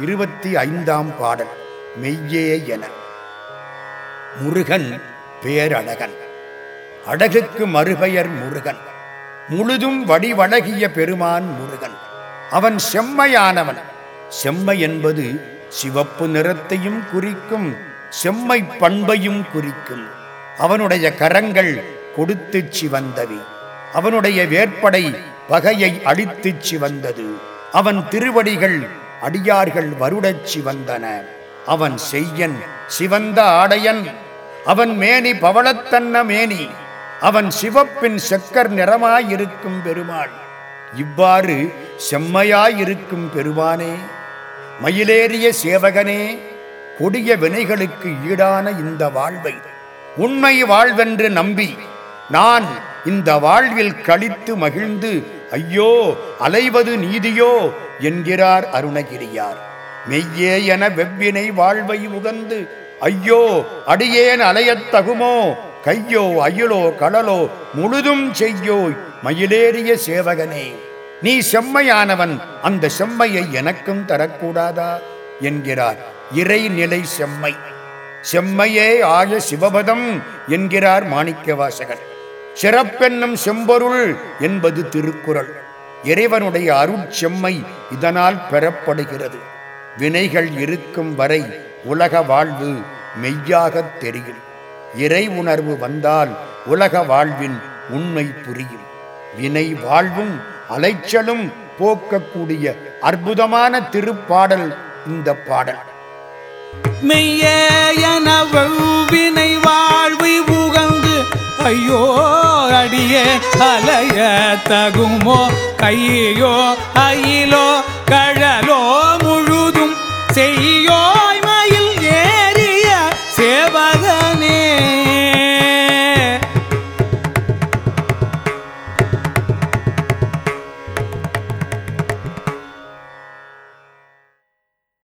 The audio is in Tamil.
இருபத்தி ஐந்தாம் பாடல் மெய்யே என. முருகன் பேரழகன். அழகுக்கு மறுபெயர் முருகன். முழுதும் வடிவழகிய பெருமான் முருகன். அவன் செம்மையானவன். செம்மை என்பது சிவப்பு நிறத்தையும் குறிக்கும் செம்மை பண்பையும் குறிக்கும். அவனுடைய கரங்கள் கொடுத்து சிவந்தவி அவனுடைய வேற்படை பகையை அழித்து சிவந்தது. அவன் திருவடிகள் அடியார்கள் வருடச் சிவந்தன. அவன் செய்யன் சிவந்த ஆடையன். அவன் மேனி பவளத்தன்ன மேனி. அவன் சிவப்பின் செக்கர் நிறமாயிருக்கும் பெருமாள். இவ்வாறு செம்மையாயிருக்கும் பெருமானே மயிலேறிய சேவகனே கொடிய வினைகளுக்கு ஈடான இந்த வாழ்வை உண்மை வாழ்வென்று நம்பி நான் இந்த வாழ்வில் கழித்து மகிழ்ந்து ஐயோ அலைவது நீதியோ? என்கிறார் அருணகிரியார். மெய்யே என வெவ்வினை வாழ்வை உகந்து ஐயோ அடியேன் அலையத்தகுமோ கையோ அயிலோ கடலோ முழுதும் செய்யோய் மயிலேறிய சேவகனே நீ செம்மையானவன் அந்த செம்மையை எனக்கும் தரக்கூடாதா? என்கிறார் இறைநிலை செம்மை. செம்மையே ஆய சிவபதம் என்கிறார் மாணிக்கவாசகர். சிறப்பென்னும் செம்பொருள் என்பது திருக்குறள். இறைவனுடைய அருட்செம்மை இதனால் பெறப்படுகிறது. வினைகள் இருக்கும் வரை உலக வாழ்வு மெய்யாகத் தெரியும். இறை உணர்வு வந்தால் உலக வாழ்வின் உண்மை புரியும். வினை வாழ்வும் அலைச்சலும் போக்கக்கூடிய அற்புதமான திருப்பாடல் இந்த பாடல். மெய்யேயன வெவ்வினை வாழ்வை உகந்து ஐயோ அலைய தகுமோ? கையோ அயிலோ கழலோ முழுதும் செய்யோய் மயில் ஏறிய சேவகர்